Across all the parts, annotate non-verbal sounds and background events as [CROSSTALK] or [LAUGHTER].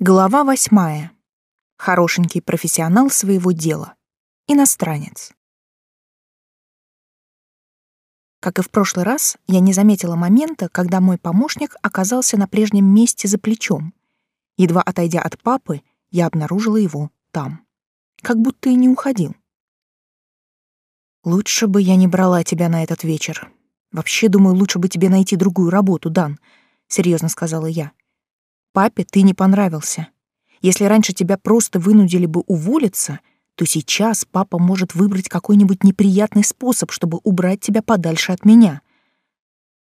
Глава восьмая. Хорошенький профессионал своего дела. Иностранец. Как и в прошлый раз, я не заметила момента, когда мой помощник оказался на прежнем месте за плечом. Едва отойдя от папы, я обнаружила его там. Как будто и не уходил. «Лучше бы я не брала тебя на этот вечер. Вообще, думаю, лучше бы тебе найти другую работу, Дан», — серьезно сказала я. Папе ты не понравился. Если раньше тебя просто вынудили бы уволиться, то сейчас папа может выбрать какой-нибудь неприятный способ, чтобы убрать тебя подальше от меня.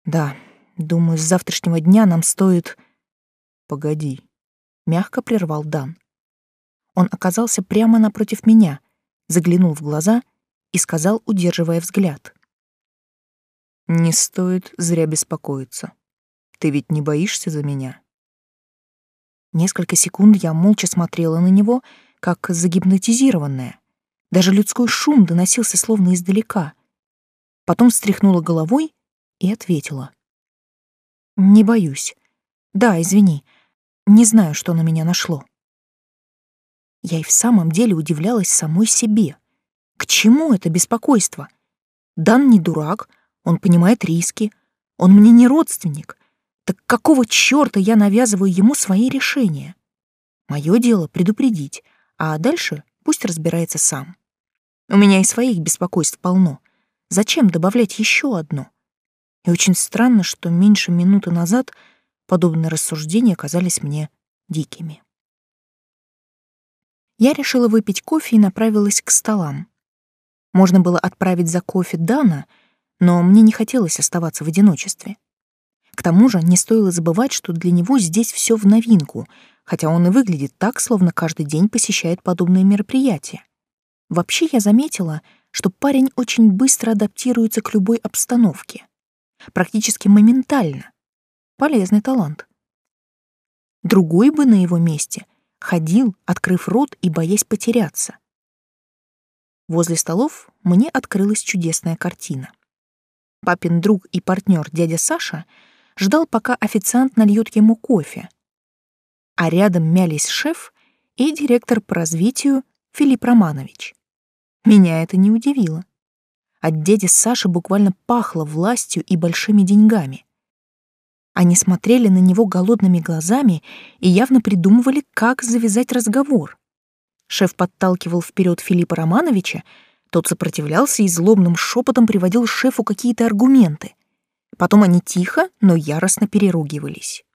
Да, думаю, с завтрашнего дня нам стоит... Погоди, мягко прервал Дан. Он оказался прямо напротив меня, заглянул в глаза и сказал, удерживая взгляд. Не стоит зря беспокоиться. Ты ведь не боишься за меня? Несколько секунд я молча смотрела на него, как загипнотизированная. Даже людской шум доносился словно издалека. Потом встряхнула головой и ответила. «Не боюсь. Да, извини. Не знаю, что на меня нашло». Я и в самом деле удивлялась самой себе. К чему это беспокойство? Дан не дурак, он понимает риски, он мне не родственник, так какого чёрта я навязываю ему свои решения? Мое дело предупредить, а дальше пусть разбирается сам. У меня и своих беспокойств полно. Зачем добавлять еще одно? И очень странно, что меньше минуты назад подобные рассуждения казались мне дикими. Я решила выпить кофе и направилась к столам. Можно было отправить за кофе Дана, но мне не хотелось оставаться в одиночестве. К тому же не стоило забывать, что для него здесь все в новинку, хотя он и выглядит так, словно каждый день посещает подобные мероприятия. Вообще я заметила, что парень очень быстро адаптируется к любой обстановке. Практически моментально. Полезный талант. Другой бы на его месте ходил, открыв рот и боясь потеряться. Возле столов мне открылась чудесная картина. Папин друг и партнер дядя Саша — ждал, пока официант нальет ему кофе. А рядом мялись шеф и директор по развитию Филипп Романович. Меня это не удивило. От дяди Саши буквально пахло властью и большими деньгами. Они смотрели на него голодными глазами и явно придумывали, как завязать разговор. Шеф подталкивал вперед Филиппа Романовича, тот сопротивлялся и злобным шепотом приводил шефу какие-то аргументы — Потом они тихо, но яростно переругивались.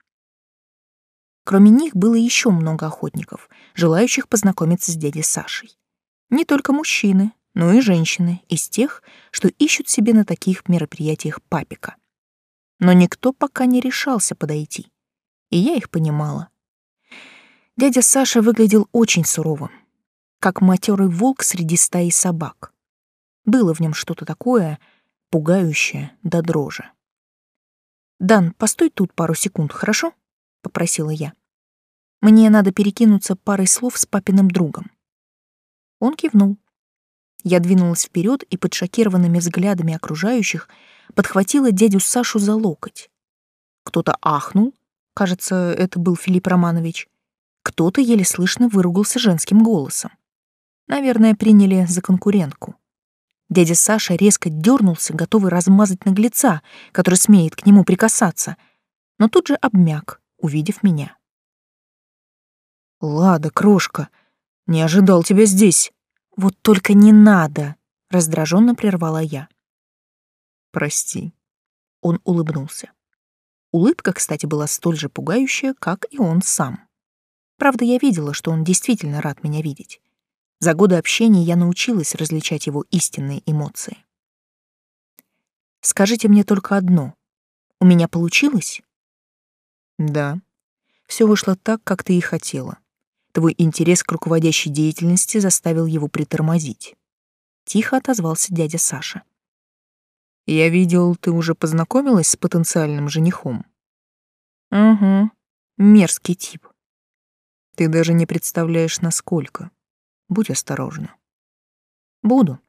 Кроме них было еще много охотников, желающих познакомиться с дядей Сашей. Не только мужчины, но и женщины из тех, что ищут себе на таких мероприятиях папика. Но никто пока не решался подойти, и я их понимала. Дядя Саша выглядел очень суровым, как матерый волк среди стаи собак. Было в нем что-то такое, пугающее до дрожи. «Дан, постой тут пару секунд, хорошо?» — попросила я. «Мне надо перекинуться парой слов с папиным другом». Он кивнул. Я двинулась вперед и под шокированными взглядами окружающих подхватила дядю Сашу за локоть. Кто-то ахнул, кажется, это был Филипп Романович. Кто-то еле слышно выругался женским голосом. Наверное, приняли за конкурентку. Дядя Саша резко дернулся, готовый размазать наглеца, который смеет к нему прикасаться, но тут же обмяк, увидев меня. «Лада, крошка, не ожидал тебя здесь. Вот только не надо!» — раздраженно прервала я. «Прости». Он улыбнулся. Улыбка, кстати, была столь же пугающая, как и он сам. Правда, я видела, что он действительно рад меня видеть. За годы общения я научилась различать его истинные эмоции. Скажите мне только одно. У меня получилось? Да. Все вышло так, как ты и хотела. Твой интерес к руководящей деятельности заставил его притормозить. Тихо отозвался дядя Саша. Я видел, ты уже познакомилась с потенциальным женихом. Угу. Мерзкий тип. Ты даже не представляешь, насколько. Будь осторожна. Буду.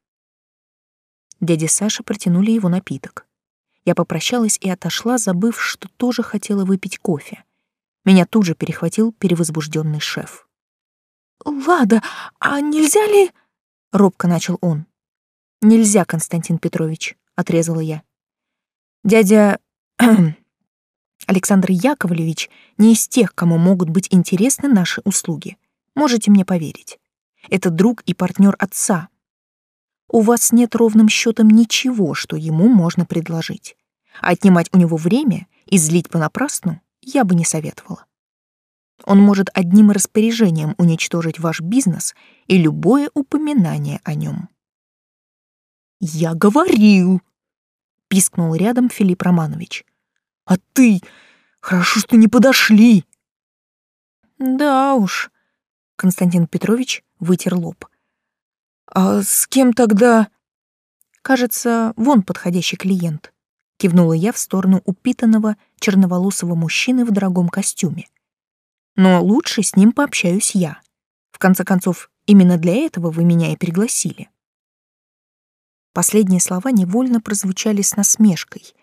Дяде Саше протянули его напиток. Я попрощалась и отошла, забыв, что тоже хотела выпить кофе. Меня тут же перехватил перевозбужденный шеф. «Лада, а нельзя ли...» — робко начал он. «Нельзя, Константин Петрович», — отрезала я. «Дядя [CLEARS THROAT] Александр Яковлевич не из тех, кому могут быть интересны наши услуги. Можете мне поверить. Это друг и партнер отца. У вас нет ровным счетом ничего, что ему можно предложить. Отнимать у него время и злить понапрасну я бы не советовала. Он может одним распоряжением уничтожить ваш бизнес и любое упоминание о нем. «Я говорил!» — пискнул рядом Филипп Романович. «А ты... Хорошо, что не подошли!» «Да уж», — Константин Петрович вытер лоб. «А с кем тогда...» «Кажется, вон подходящий клиент», — кивнула я в сторону упитанного черноволосого мужчины в дорогом костюме. «Но лучше с ним пообщаюсь я. В конце концов, именно для этого вы меня и пригласили». Последние слова невольно прозвучали с насмешкой.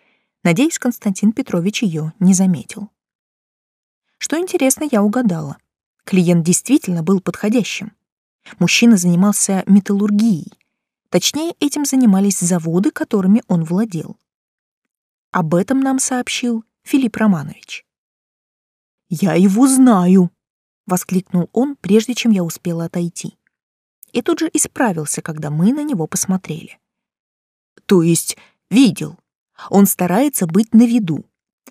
Надеюсь, Константин Петрович ее не заметил. Что интересно, я угадала. Клиент действительно был подходящим. Мужчина занимался металлургией. Точнее, этим занимались заводы, которыми он владел. Об этом нам сообщил Филипп Романович. «Я его знаю!» — воскликнул он, прежде чем я успела отойти. И тут же исправился, когда мы на него посмотрели. «То есть видел. Он старается быть на виду.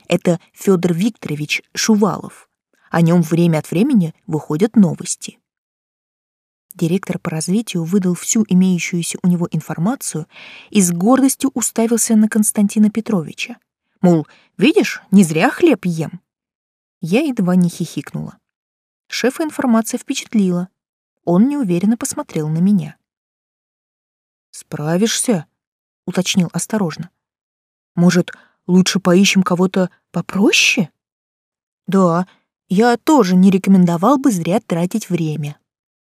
Это Федор Викторович Шувалов. О нем время от времени выходят новости. Директор по развитию выдал всю имеющуюся у него информацию и с гордостью уставился на Константина Петровича. Мол, видишь, не зря хлеб ем. Я едва не хихикнула. Шефа информация впечатлила. Он неуверенно посмотрел на меня. «Справишься?» — уточнил осторожно. «Может, лучше поищем кого-то попроще?» «Да, я тоже не рекомендовал бы зря тратить время»,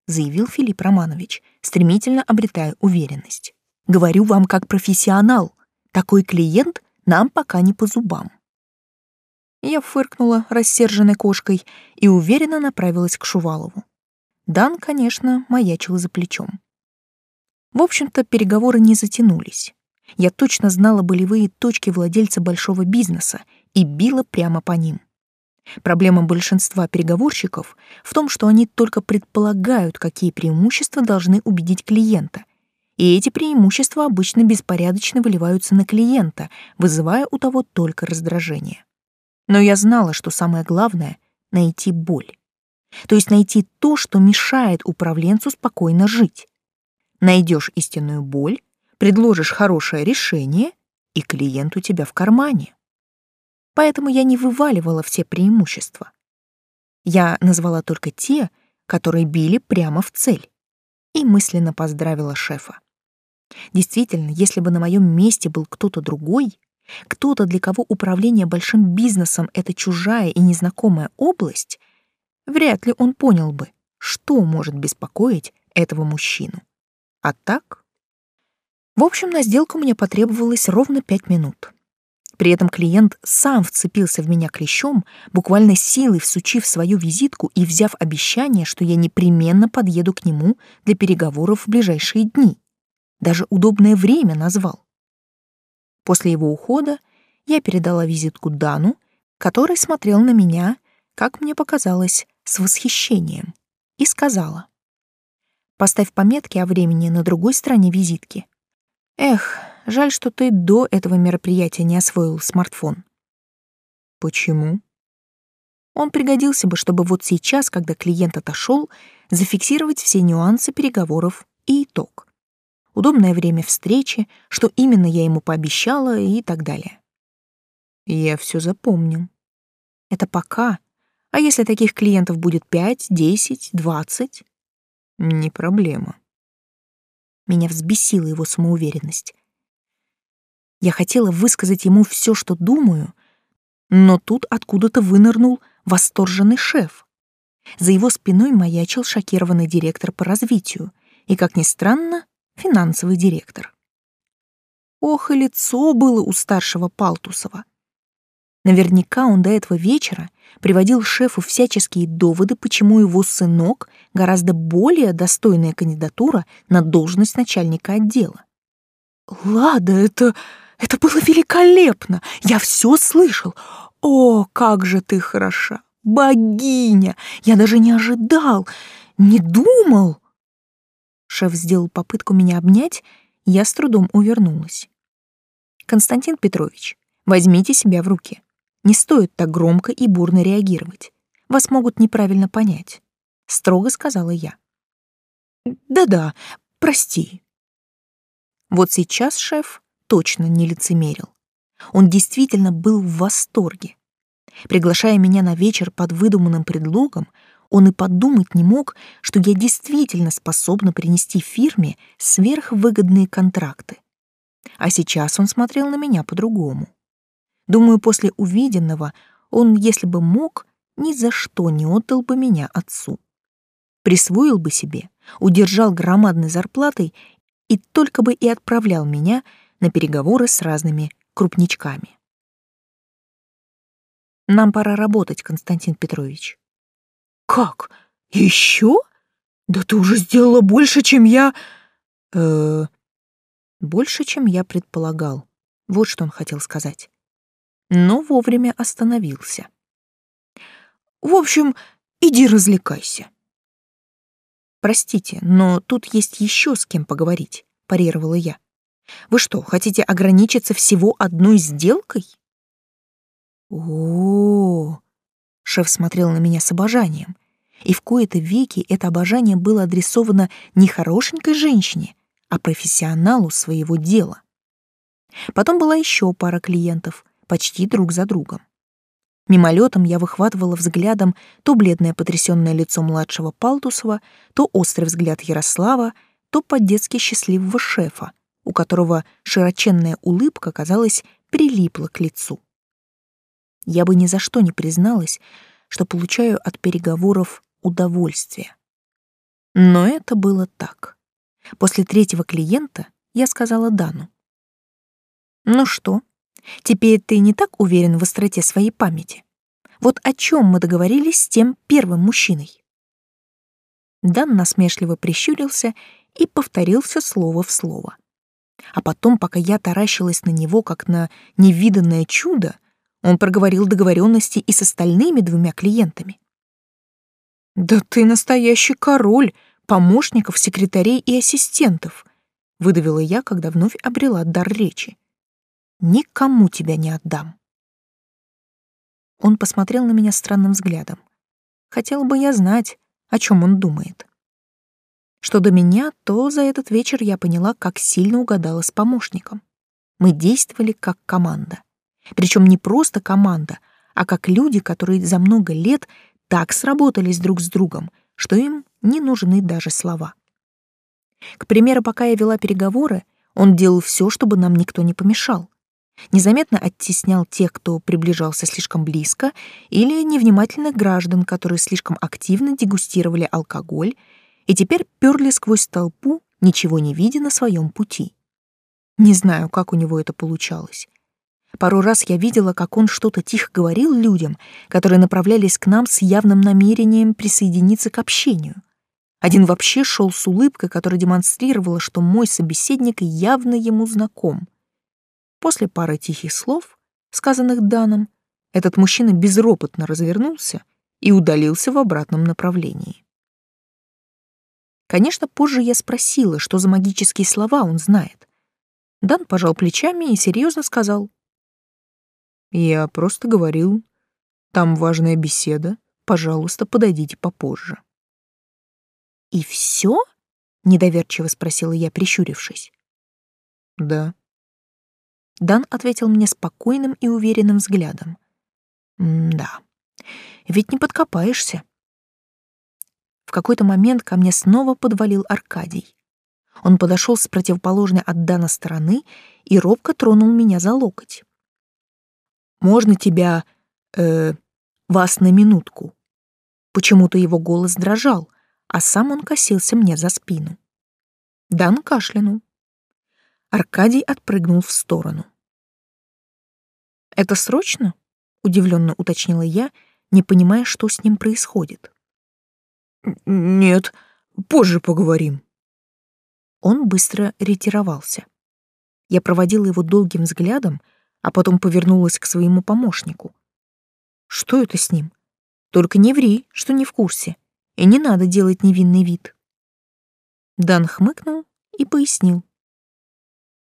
заявил Филипп Романович, стремительно обретая уверенность. Говорю вам как профессионал, такой клиент нам пока не по зубам. Я фыркнула рассерженной кошкой и уверенно направилась к Шувалову. Дан, конечно, маячил за плечом. В общем-то, переговоры не затянулись. Я точно знала болевые точки владельца большого бизнеса и била прямо по ним. Проблема большинства переговорщиков в том, что они только предполагают, какие преимущества должны убедить клиента. И эти преимущества обычно беспорядочно выливаются на клиента, вызывая у того только раздражение. Но я знала, что самое главное — найти боль. То есть найти то, что мешает управленцу спокойно жить. Найдешь истинную боль, предложишь хорошее решение, и клиент у тебя в кармане поэтому я не вываливала все преимущества. Я назвала только те, которые били прямо в цель, и мысленно поздравила шефа. Действительно, если бы на моем месте был кто-то другой, кто-то, для кого управление большим бизнесом — это чужая и незнакомая область, вряд ли он понял бы, что может беспокоить этого мужчину. А так... В общем, на сделку мне потребовалось ровно пять минут. При этом клиент сам вцепился в меня клещом, буквально силой всучив свою визитку и взяв обещание, что я непременно подъеду к нему для переговоров в ближайшие дни. Даже удобное время назвал. После его ухода я передала визитку Дану, который смотрел на меня, как мне показалось, с восхищением, и сказала. «Поставь пометки о времени на другой стороне визитки. Эх, Жаль, что ты до этого мероприятия не освоил смартфон. Почему? Он пригодился бы, чтобы вот сейчас, когда клиент отошел, зафиксировать все нюансы переговоров и итог. Удобное время встречи, что именно я ему пообещала и так далее. Я все запомню. Это пока. А если таких клиентов будет пять, десять, двадцать? Не проблема. Меня взбесила его самоуверенность. Я хотела высказать ему все, что думаю, но тут откуда-то вынырнул восторженный шеф. За его спиной маячил шокированный директор по развитию и, как ни странно, финансовый директор. Ох, и лицо было у старшего Палтусова. Наверняка он до этого вечера приводил шефу всяческие доводы, почему его сынок гораздо более достойная кандидатура на должность начальника отдела. «Лада, это... это было великолепно! Я все слышал! О, как же ты хороша! Богиня! Я даже не ожидал, не думал!» Шеф сделал попытку меня обнять, я с трудом увернулась. «Константин Петрович, возьмите себя в руки. Не стоит так громко и бурно реагировать. Вас могут неправильно понять», — строго сказала я. «Да-да, прости». Вот сейчас шеф точно не лицемерил. Он действительно был в восторге. Приглашая меня на вечер под выдуманным предлогом, он и подумать не мог, что я действительно способна принести фирме сверхвыгодные контракты. А сейчас он смотрел на меня по-другому. Думаю, после увиденного он, если бы мог, ни за что не отдал бы меня отцу. Присвоил бы себе, удержал громадной зарплатой и только бы и отправлял меня на переговоры с разными крупничками. Нам пора работать, Константин Петрович. Как? Еще? Да ты уже сделала больше, чем я... Э, больше, чем я предполагал. Вот что он хотел сказать. Но вовремя остановился. В общем, иди развлекайся. Простите, но тут есть еще с кем поговорить, парировала я. Вы что, хотите ограничиться всего одной сделкой? О, -о, -о шеф смотрел на меня с обожанием, и в кои-то веки это обожание было адресовано не хорошенькой женщине, а профессионалу своего дела. Потом была еще пара клиентов, почти друг за другом. Мимолетом я выхватывала взглядом то бледное потрясенное лицо младшего Палтусова, то острый взгляд Ярослава, то по-детски счастливого шефа, у которого широченная улыбка, казалось, прилипла к лицу. Я бы ни за что не призналась, что получаю от переговоров удовольствие. Но это было так. После третьего клиента я сказала Дану. «Ну что, теперь ты не так уверен в остроте своей памяти? Вот о чем мы договорились с тем первым мужчиной?» Дан насмешливо прищурился и повторил все слово в слово. А потом, пока я таращилась на него, как на невиданное чудо, он проговорил договоренности и с остальными двумя клиентами. «Да ты настоящий король помощников, секретарей и ассистентов», — выдавила я, когда вновь обрела дар речи. «Никому тебя не отдам». Он посмотрел на меня странным взглядом. Хотел бы я знать, о чем он думает. Что до меня, то за этот вечер я поняла, как сильно угадала с помощником. Мы действовали как команда. Причем не просто команда, а как люди, которые за много лет так сработались друг с другом, что им не нужны даже слова. К примеру, пока я вела переговоры, он делал все, чтобы нам никто не помешал. Незаметно оттеснял тех, кто приближался слишком близко, или невнимательных граждан, которые слишком активно дегустировали алкоголь и теперь перли сквозь толпу, ничего не видя на своем пути. Не знаю, как у него это получалось. Пару раз я видела, как он что-то тихо говорил людям, которые направлялись к нам с явным намерением присоединиться к общению. Один вообще шел с улыбкой, которая демонстрировала, что мой собеседник явно ему знаком. После пары тихих слов, сказанных Даном, этот мужчина безропотно развернулся и удалился в обратном направлении. Конечно, позже я спросила, что за магические слова он знает. Дан пожал плечами и серьезно сказал. Я просто говорил, там важная беседа, пожалуйста, подойдите попозже. И все? недоверчиво спросила я, прищурившись. Да. Дан ответил мне спокойным и уверенным взглядом. да. Ведь не подкопаешься. В какой-то момент ко мне снова подвалил Аркадий. Он подошел с противоположной от Дана стороны и робко тронул меня за локоть. Можно тебя... э... вас на минутку?» Почему-то его голос дрожал, а сам он косился мне за спину. Дан кашлянул. Аркадий отпрыгнул в сторону. «Это срочно?» — удивленно уточнила я, не понимая, что с ним происходит. Нет, позже поговорим. Он быстро ретировался. Я проводила его долгим взглядом, а потом повернулась к своему помощнику. Что это с ним? Только не ври, что не в курсе, и не надо делать невинный вид. Дан хмыкнул и пояснил.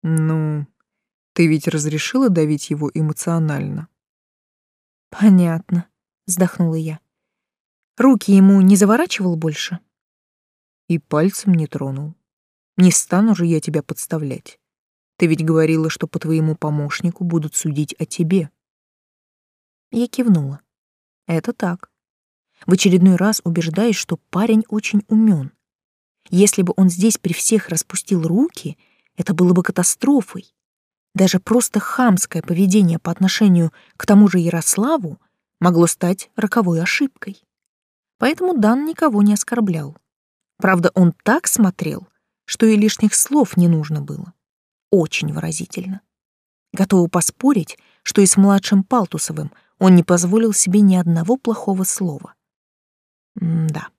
Ну, ты ведь разрешила давить его эмоционально? Понятно, вздохнула я. Руки ему не заворачивал больше? И пальцем не тронул. Не стану же я тебя подставлять. Ты ведь говорила, что по твоему помощнику будут судить о тебе. Я кивнула. Это так. В очередной раз убеждаюсь, что парень очень умен. Если бы он здесь при всех распустил руки, это было бы катастрофой. Даже просто хамское поведение по отношению к тому же Ярославу могло стать роковой ошибкой. Поэтому Дан никого не оскорблял. Правда, он так смотрел, что и лишних слов не нужно было. Очень выразительно. Готовы поспорить, что и с младшим Палтусовым он не позволил себе ни одного плохого слова. М да.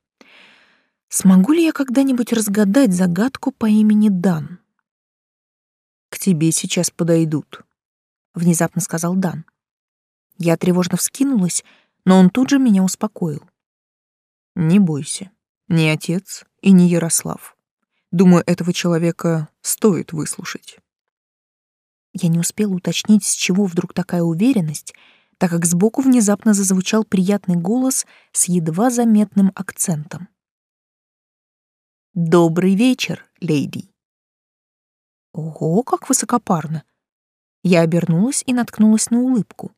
Смогу ли я когда-нибудь разгадать загадку по имени Дан? К тебе сейчас подойдут, внезапно сказал Дан. Я тревожно вскинулась, но он тут же меня успокоил. Не бойся, ни отец и не Ярослав. Думаю, этого человека стоит выслушать. Я не успела уточнить, с чего вдруг такая уверенность, так как сбоку внезапно зазвучал приятный голос с едва заметным акцентом. «Добрый вечер, леди!» Ого, как высокопарно! Я обернулась и наткнулась на улыбку.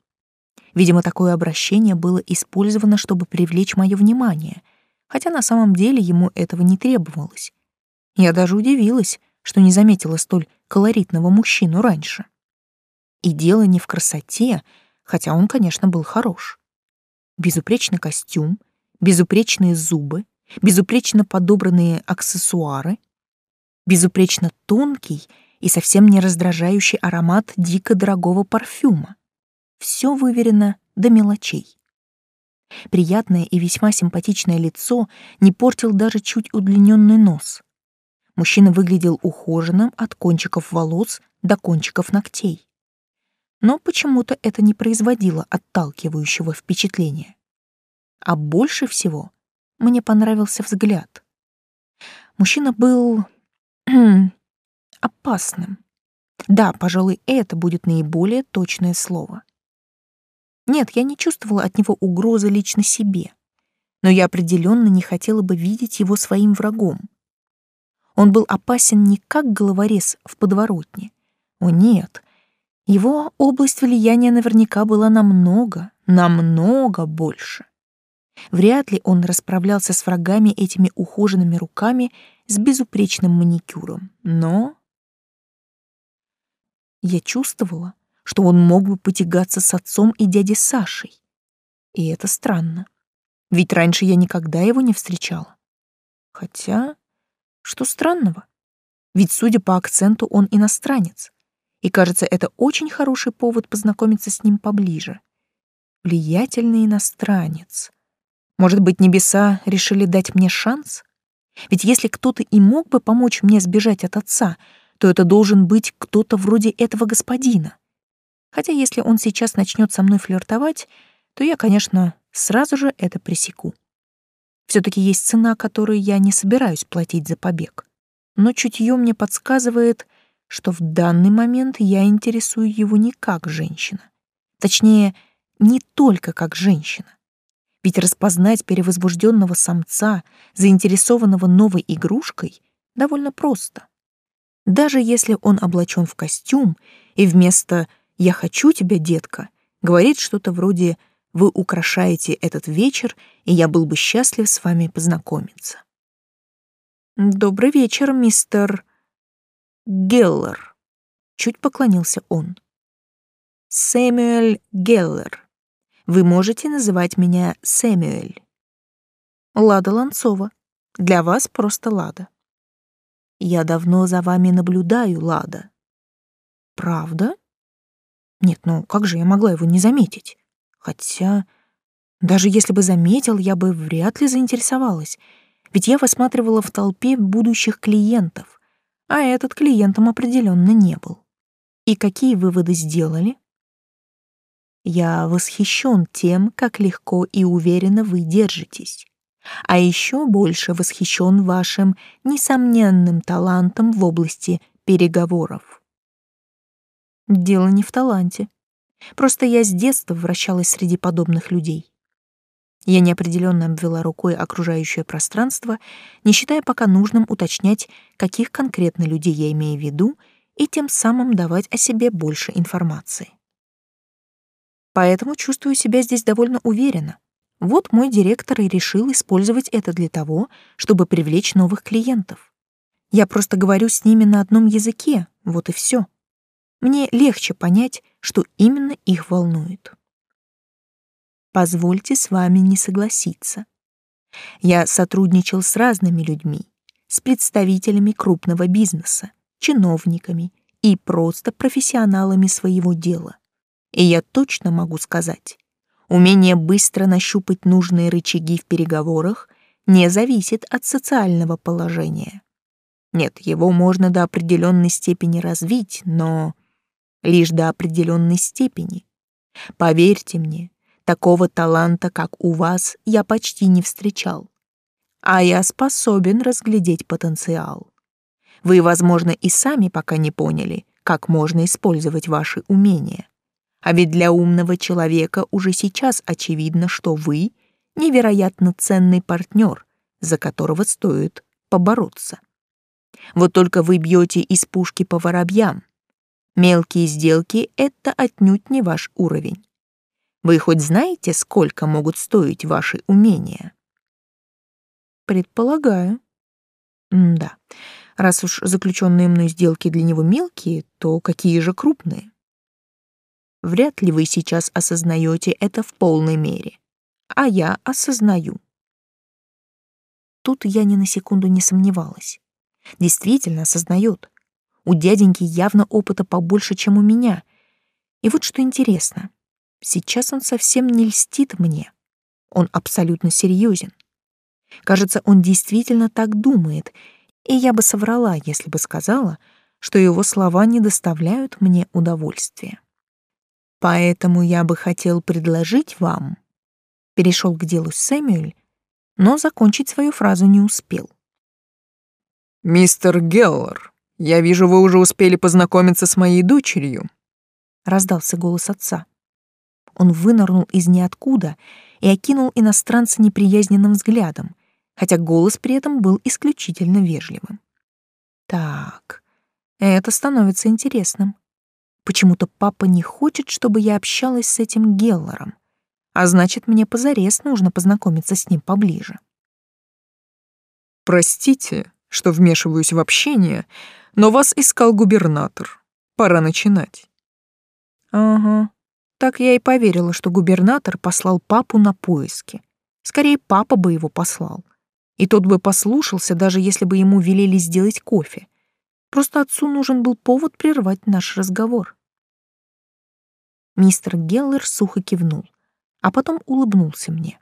Видимо, такое обращение было использовано, чтобы привлечь мое внимание, хотя на самом деле ему этого не требовалось. Я даже удивилась, что не заметила столь колоритного мужчину раньше. И дело не в красоте, хотя он, конечно, был хорош. Безупречный костюм, безупречные зубы, безупречно подобранные аксессуары, безупречно тонкий и совсем не раздражающий аромат дико дорогого парфюма. Все выверено до мелочей. Приятное и весьма симпатичное лицо не портил даже чуть удлиненный нос. Мужчина выглядел ухоженным от кончиков волос до кончиков ногтей но почему-то это не производило отталкивающего впечатления. А больше всего мне понравился взгляд. Мужчина был [CLEARS THROAT] опасным. Да, пожалуй, это будет наиболее точное слово. Нет, я не чувствовала от него угрозы лично себе, но я определенно не хотела бы видеть его своим врагом. Он был опасен не как головорез в подворотне. О нет, его область влияния наверняка была намного, намного больше. Вряд ли он расправлялся с врагами этими ухоженными руками с безупречным маникюром, но... Я чувствовала, что он мог бы потягаться с отцом и дядей Сашей. И это странно, ведь раньше я никогда его не встречала. Хотя, что странного? Ведь, судя по акценту, он иностранец и, кажется, это очень хороший повод познакомиться с ним поближе. Влиятельный иностранец. Может быть, небеса решили дать мне шанс? Ведь если кто-то и мог бы помочь мне сбежать от отца, то это должен быть кто-то вроде этого господина. Хотя если он сейчас начнет со мной флиртовать, то я, конечно, сразу же это пресеку. все таки есть цена, которую я не собираюсь платить за побег. Но чутье мне подсказывает — что в данный момент я интересую его не как женщина. Точнее, не только как женщина. Ведь распознать перевозбужденного самца, заинтересованного новой игрушкой, довольно просто. Даже если он облачен в костюм и вместо «я хочу тебя, детка» говорит что-то вроде «вы украшаете этот вечер, и я был бы счастлив с вами познакомиться». «Добрый вечер, мистер...» Геллер. Чуть поклонился он. Сэмюэль Геллер. Вы можете называть меня Сэмюэль. Лада Ланцова. Для вас просто Лада. Я давно за вами наблюдаю, Лада. Правда? Нет, ну как же я могла его не заметить? Хотя, даже если бы заметил, я бы вряд ли заинтересовалась, ведь я высматривала в толпе будущих клиентов, а этот клиентом определенно не был. И какие выводы сделали? Я восхищен тем, как легко и уверенно вы держитесь. А еще больше восхищен вашим несомненным талантом в области переговоров. Дело не в таланте. Просто я с детства вращалась среди подобных людей. Я неопределенно обвела рукой окружающее пространство, не считая пока нужным уточнять, каких конкретно людей я имею в виду, и тем самым давать о себе больше информации. Поэтому чувствую себя здесь довольно уверенно. Вот мой директор и решил использовать это для того, чтобы привлечь новых клиентов. Я просто говорю с ними на одном языке, вот и все. Мне легче понять, что именно их волнует. Позвольте с вами не согласиться. Я сотрудничал с разными людьми, с представителями крупного бизнеса, чиновниками и просто профессионалами своего дела. И я точно могу сказать, умение быстро нащупать нужные рычаги в переговорах не зависит от социального положения. Нет, его можно до определенной степени развить, но лишь до определенной степени. Поверьте мне, такого таланта, как у вас, я почти не встречал. А я способен разглядеть потенциал. Вы, возможно, и сами пока не поняли, как можно использовать ваши умения. А ведь для умного человека уже сейчас очевидно, что вы — невероятно ценный партнер, за которого стоит побороться. Вот только вы бьете из пушки по воробьям, Мелкие сделки — это отнюдь не ваш уровень. Вы хоть знаете, сколько могут стоить ваши умения? Предполагаю. М да. Раз уж заключенные мной сделки для него мелкие, то какие же крупные? Вряд ли вы сейчас осознаете это в полной мере. А я осознаю. Тут я ни на секунду не сомневалась. Действительно осознает. У дяденьки явно опыта побольше, чем у меня. И вот что интересно. Сейчас он совсем не льстит мне. Он абсолютно серьезен. Кажется, он действительно так думает, и я бы соврала, если бы сказала, что его слова не доставляют мне удовольствия. Поэтому я бы хотел предложить вам... Перешел к делу Сэмюэль, но закончить свою фразу не успел. «Мистер Геллар, «Я вижу, вы уже успели познакомиться с моей дочерью», — раздался голос отца. Он вынырнул из ниоткуда и окинул иностранца неприязненным взглядом, хотя голос при этом был исключительно вежливым. «Так, это становится интересным. Почему-то папа не хочет, чтобы я общалась с этим Геллором, а значит, мне позарез нужно познакомиться с ним поближе». «Простите, что вмешиваюсь в общение, но вас искал губернатор. Пора начинать. Ага. Так я и поверила, что губернатор послал папу на поиски. Скорее, папа бы его послал. И тот бы послушался, даже если бы ему велели сделать кофе. Просто отцу нужен был повод прервать наш разговор. Мистер Геллер сухо кивнул, а потом улыбнулся мне.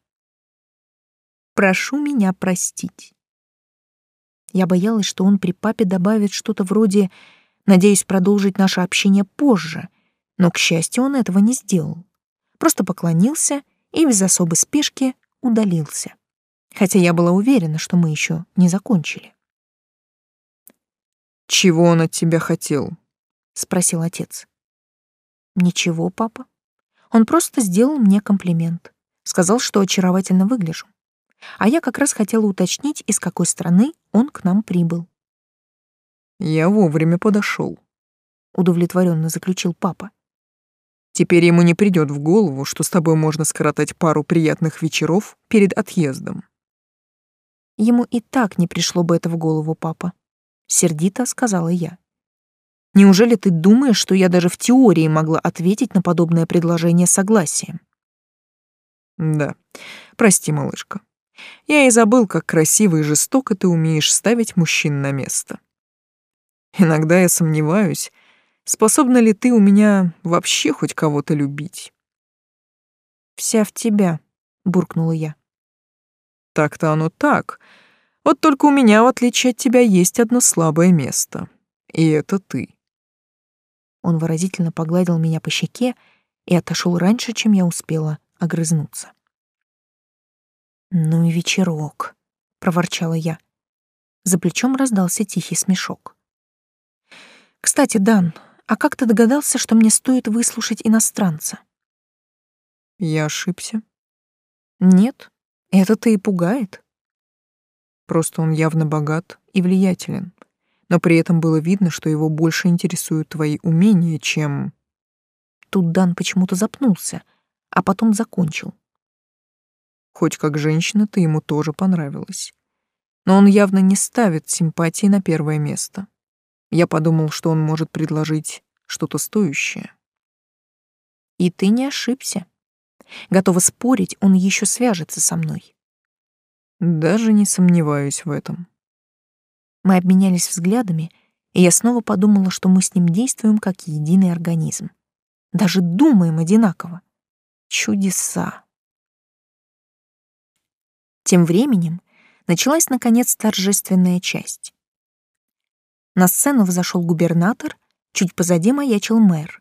«Прошу меня простить. Я боялась, что он при папе добавит что-то вроде «надеюсь продолжить наше общение позже», но, к счастью, он этого не сделал. Просто поклонился и без особой спешки удалился. Хотя я была уверена, что мы еще не закончили. «Чего он от тебя хотел?» — спросил отец. «Ничего, папа. Он просто сделал мне комплимент. Сказал, что очаровательно выгляжу а я как раз хотела уточнить, из какой страны он к нам прибыл. «Я вовремя подошел», — удовлетворенно заключил папа. «Теперь ему не придет в голову, что с тобой можно скоротать пару приятных вечеров перед отъездом». «Ему и так не пришло бы это в голову, папа», — сердито сказала я. «Неужели ты думаешь, что я даже в теории могла ответить на подобное предложение согласием?» «Да, прости, малышка. Я и забыл, как красиво и жестоко ты умеешь ставить мужчин на место. Иногда я сомневаюсь, способна ли ты у меня вообще хоть кого-то любить. Вся в тебя, буркнула я. Так-то оно так. Вот только у меня, в отличие от тебя, есть одно слабое место. И это ты. Он выразительно погладил меня по щеке и отошел раньше, чем я успела огрызнуться. «Ну и вечерок», — проворчала я. За плечом раздался тихий смешок. «Кстати, Дан, а как ты догадался, что мне стоит выслушать иностранца?» «Я ошибся?» «Нет, это-то и пугает. Просто он явно богат и влиятелен, но при этом было видно, что его больше интересуют твои умения, чем... Тут Дан почему-то запнулся, а потом закончил. Хоть как женщина ты ему тоже понравилась. Но он явно не ставит симпатии на первое место. Я подумал, что он может предложить что-то стоящее. И ты не ошибся. Готова спорить, он еще свяжется со мной. Даже не сомневаюсь в этом. Мы обменялись взглядами, и я снова подумала, что мы с ним действуем как единый организм. Даже думаем одинаково. Чудеса. Тем временем началась, наконец, торжественная часть. На сцену взошел губернатор, чуть позади маячил мэр,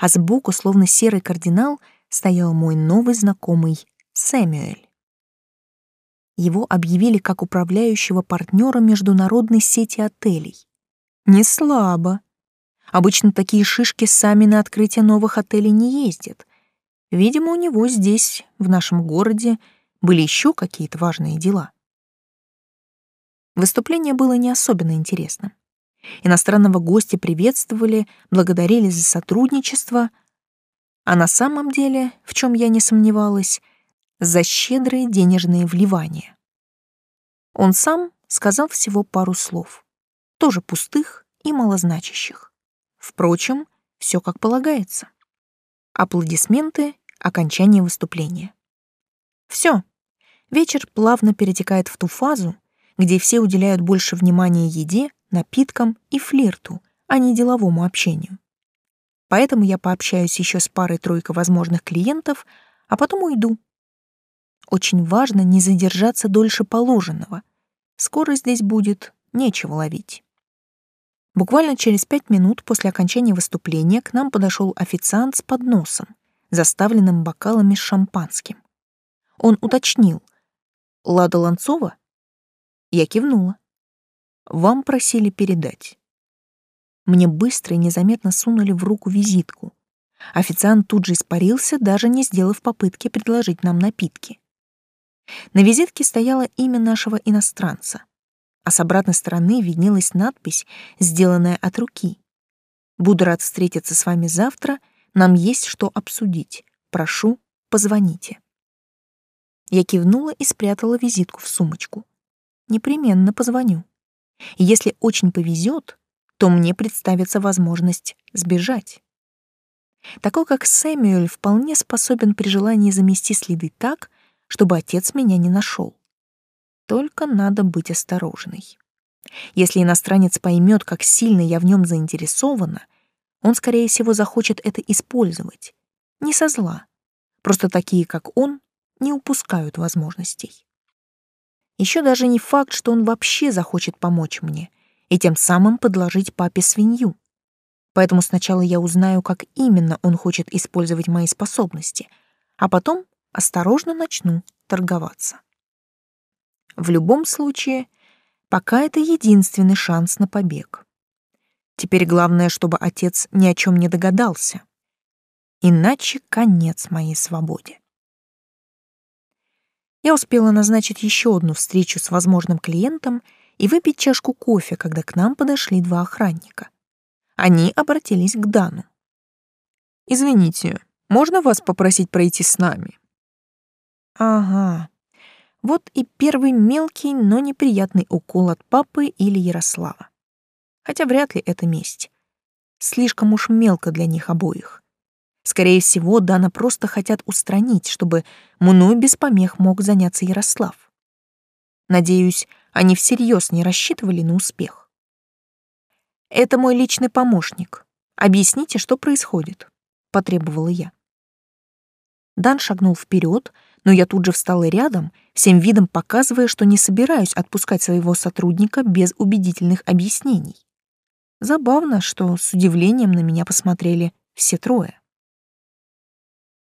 а сбоку, словно серый кардинал, стоял мой новый знакомый Сэмюэль. Его объявили как управляющего партнера международной сети отелей. Не слабо. Обычно такие шишки сами на открытие новых отелей не ездят. Видимо, у него здесь, в нашем городе, были еще какие-то важные дела. Выступление было не особенно интересным. Иностранного гостя приветствовали, благодарили за сотрудничество — а на самом деле, в чем я не сомневалась, за щедрые денежные вливания. Он сам сказал всего пару слов, тоже пустых и малозначащих. Впрочем, все как полагается. Аплодисменты, окончание выступления. Все. Вечер плавно перетекает в ту фазу, где все уделяют больше внимания еде, напиткам и флирту, а не деловому общению поэтому я пообщаюсь еще с парой-тройкой возможных клиентов, а потом уйду. Очень важно не задержаться дольше положенного. Скоро здесь будет нечего ловить. Буквально через пять минут после окончания выступления к нам подошел официант с подносом, заставленным бокалами с шампанским. Он уточнил. «Лада Ланцова?» Я кивнула. «Вам просили передать». Мне быстро и незаметно сунули в руку визитку. Официант тут же испарился, даже не сделав попытки предложить нам напитки. На визитке стояло имя нашего иностранца, а с обратной стороны виднелась надпись, сделанная от руки. «Буду рад встретиться с вами завтра, нам есть что обсудить. Прошу, позвоните». Я кивнула и спрятала визитку в сумочку. Непременно позвоню. Если очень повезет, то мне представится возможность сбежать. Такой, как Сэмюэль, вполне способен при желании замести следы так, чтобы отец меня не нашел. Только надо быть осторожной. Если иностранец поймет, как сильно я в нем заинтересована, он, скорее всего, захочет это использовать. Не со зла. Просто такие, как он, не упускают возможностей. Еще даже не факт, что он вообще захочет помочь мне — и тем самым подложить папе свинью. Поэтому сначала я узнаю, как именно он хочет использовать мои способности, а потом осторожно начну торговаться. В любом случае, пока это единственный шанс на побег. Теперь главное, чтобы отец ни о чем не догадался. Иначе конец моей свободе. Я успела назначить еще одну встречу с возможным клиентом — и выпить чашку кофе, когда к нам подошли два охранника. Они обратились к Дану. «Извините, можно вас попросить пройти с нами?» «Ага. Вот и первый мелкий, но неприятный укол от папы или Ярослава. Хотя вряд ли это месть. Слишком уж мелко для них обоих. Скорее всего, Дана просто хотят устранить, чтобы мной без помех мог заняться Ярослав. Надеюсь, они всерьез не рассчитывали на успех. «Это мой личный помощник. Объясните, что происходит», — потребовала я. Дан шагнул вперед, но я тут же встала рядом, всем видом показывая, что не собираюсь отпускать своего сотрудника без убедительных объяснений. Забавно, что с удивлением на меня посмотрели все трое.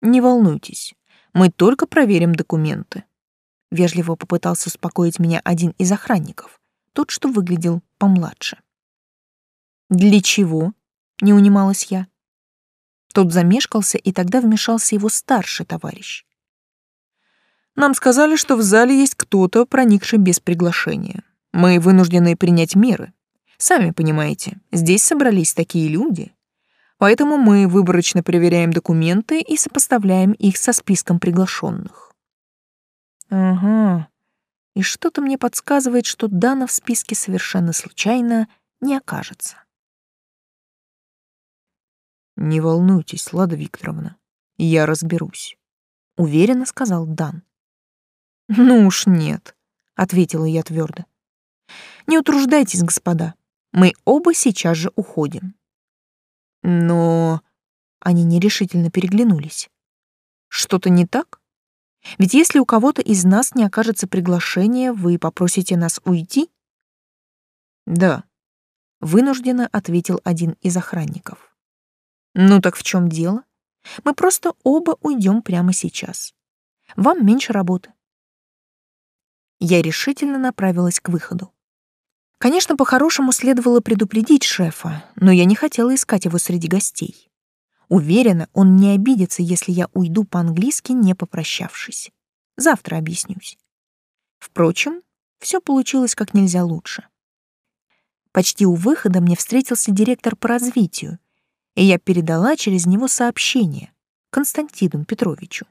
«Не волнуйтесь, мы только проверим документы», — вежливо попытался успокоить меня один из охранников, тот, что выглядел помладше. «Для чего?» — не унималась я. Тот замешкался, и тогда вмешался его старший товарищ. Нам сказали, что в зале есть кто-то, проникший без приглашения. Мы вынуждены принять меры. Сами понимаете, здесь собрались такие люди. Поэтому мы выборочно проверяем документы и сопоставляем их со списком приглашенных. Ага. И что-то мне подсказывает, что Дана в списке совершенно случайно не окажется. «Не волнуйтесь, Лада Викторовна, я разберусь», — уверенно сказал Дан. «Ну уж нет», — ответила я твердо. «Не утруждайтесь, господа, мы оба сейчас же уходим». Но они нерешительно переглянулись. Что-то не так? Ведь если у кого-то из нас не окажется приглашения, вы попросите нас уйти? Да, вынужденно ответил один из охранников. Ну так в чем дело? Мы просто оба уйдем прямо сейчас. Вам меньше работы. Я решительно направилась к выходу. Конечно, по-хорошему следовало предупредить шефа, но я не хотела искать его среди гостей. Уверена, он не обидится, если я уйду по-английски, не попрощавшись. Завтра объяснюсь. Впрочем, все получилось как нельзя лучше. Почти у выхода мне встретился директор по развитию, и я передала через него сообщение Константину Петровичу.